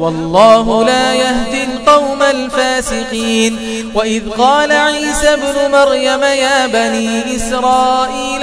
والله لا يهدي القوم الفاسقين. وإذ قال عيسى ابن مريم يا بني إسرائيل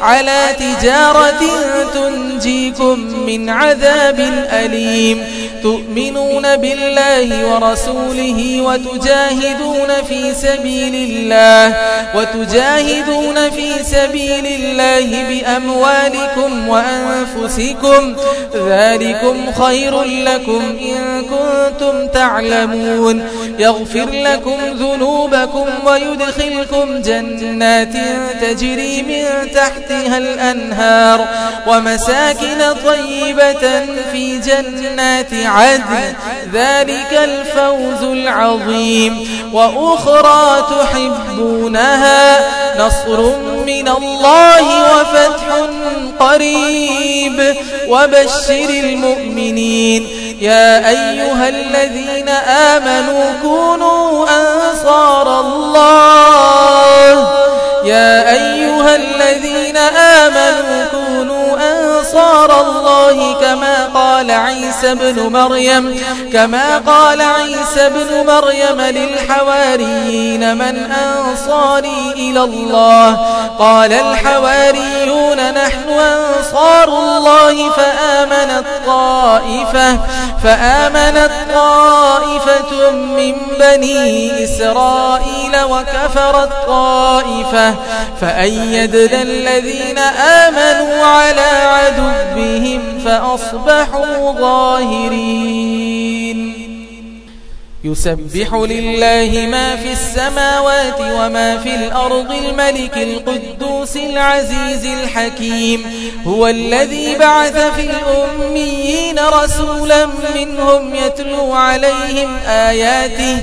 على تجارة تنجيكم من عذاب أليم. تؤمنون بالله ورسوله وتجاهدون في سبيل الله وتجاهدون في سبيل الله بأموالكم وأنفسكم. ذلكم خير لكم إن كنتم تعلمون. يغفر لكم ذنوبكم ويدخلكم جنات تجري من تحتها الأنهار ومساكن طيبة في جنات عدن. ذلك الفوز العظيم. وأخرى تحبونها نصر من الله وفتح قريب. وبشر المؤمنين. يا أيها الذين آمنوا كونوا أنصار الله. يا أيها الذين آمنوا أنصار الله كما قال عيسى بن مريم كما قال عيسى بن مريم للحواريين من أنصاري إلى الله؟ قال الحواريون نحن أنصار الله. فآمنت طائفة فآمنت طائفة من بني إسرائيل وكفرت طائفة فأيدنا الذين آمنوا على عدبهم فأصبحوا ظاهرين. يسبح لله ما في السماوات وما في الأرض الملك القدوس العزيز الحكيم. هو الذي بعث في الأميين رسولا منهم يتلو عليهم آياته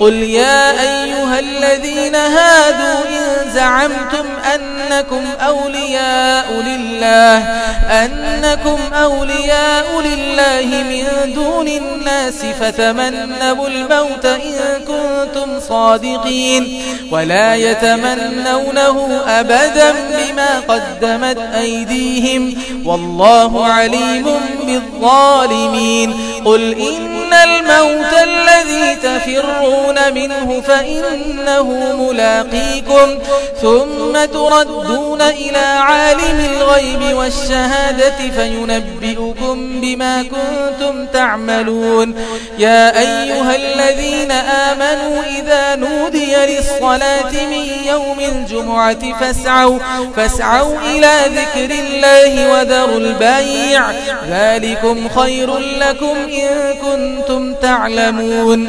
قل يا أيها الذين هادوا إن زعمتم أنكم أولياء لله أنكم أولياء لله من دون الناس فتمنوا الموت إن كنتم صادقين. ولا يتمنونه أبدا بما قدمت أيديهم. والله عليم بالظالمين. قل إن الموت الذي تفرون منه فإنه ملاقيكم. ثم تردون إلى عالم الغيب والشهادة فينبئكم بما كنتم تعملون. يا أيها الذين آمنوا إذا نودي للصلاة من يوم الجمعة فاسعوا, فاسعوا إلى ذكر الله وذروا البيع. ذلكم خير لكم إن كنتم تعلمون.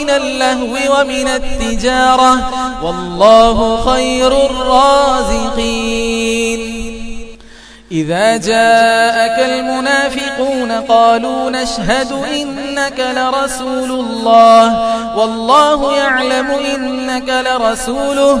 من اللهو ومن التجارة والله خير الرازقين. إذا جاءك المنافقون قالوا نشهد إنك لرسول الله والله يعلم إنك لرسوله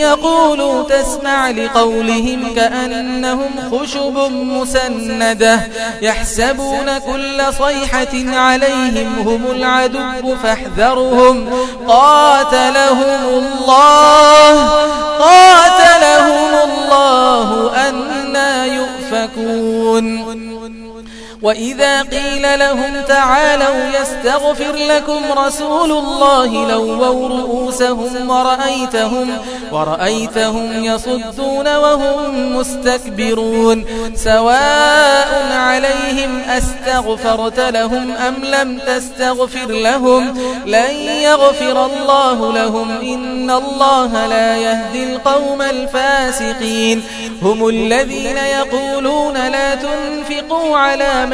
يقولوا تسمع لقولهم كأنهم خشب مسندة. يحسبون كل صيحة عليهم هم العدو فاحذرهم. قاتلهم الله قاتلهم الله أنا يؤفكون. وإذا قيل لهم تعالوا يستغفر لكم رسول الله لووا رؤوسهم ورأيتهم, ورأيتهم يصدون وهم مستكبرون سواء عليهم أستغفرت لهم أم لم تستغفر لهم لن يغفر الله لهم إن الله لا يهدي القوم الفاسقين هم الذين يقولون لا تنفقوا على من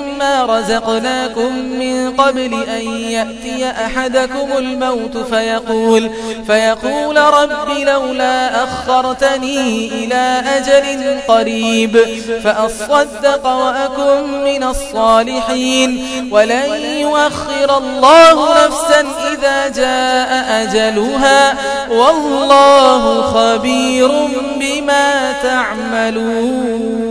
رزقناكم من قبل أن يأتي أحدكم الموت فيقول, فيقول رب لولا أخرتني إلى أجل قريب فأصدق وأكن من الصالحين. ولن يؤخر الله نفسا إذا جاء أجلها. والله خبير بما تعملون.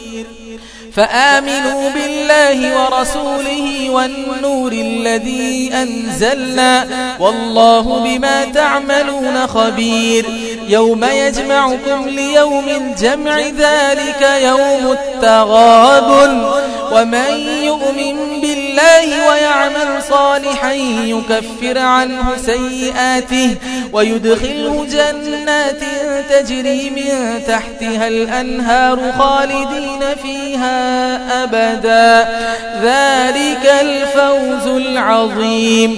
فآمنوا بالله ورسوله والنور الذي أنزلنا والله بما تعملون خبير يوم يجمعكم ليوم الجمع ذلك يوم التغاب ومن يؤمن بالله ويعمل صالحا يكفر عنه سيئاته ويدخله جنات تجري من تحتها الأنهار خالدين فيها أبدا. ذلك الفوز العظيم.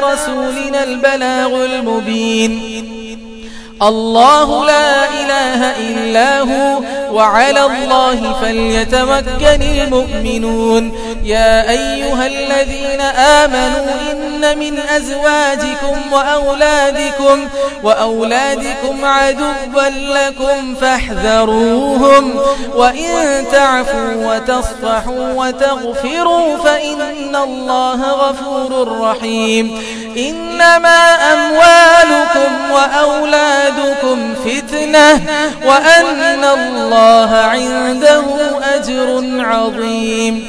رسولنا البلاغ المبين. الله لا إله إلا هو وعلى الله فليتوكل المؤمنون. يا أيها الذين آمنوا إن من أزواجكم وأولادكم وأولادكم عدوا لكم فاحذروهم وإن تعفوا وتصفحوا وتغفروا فإن الله غفور رحيم إنما أموالكم وأولادكم فتنة وأن الله عنده أجر عظيم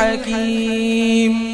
الحكيم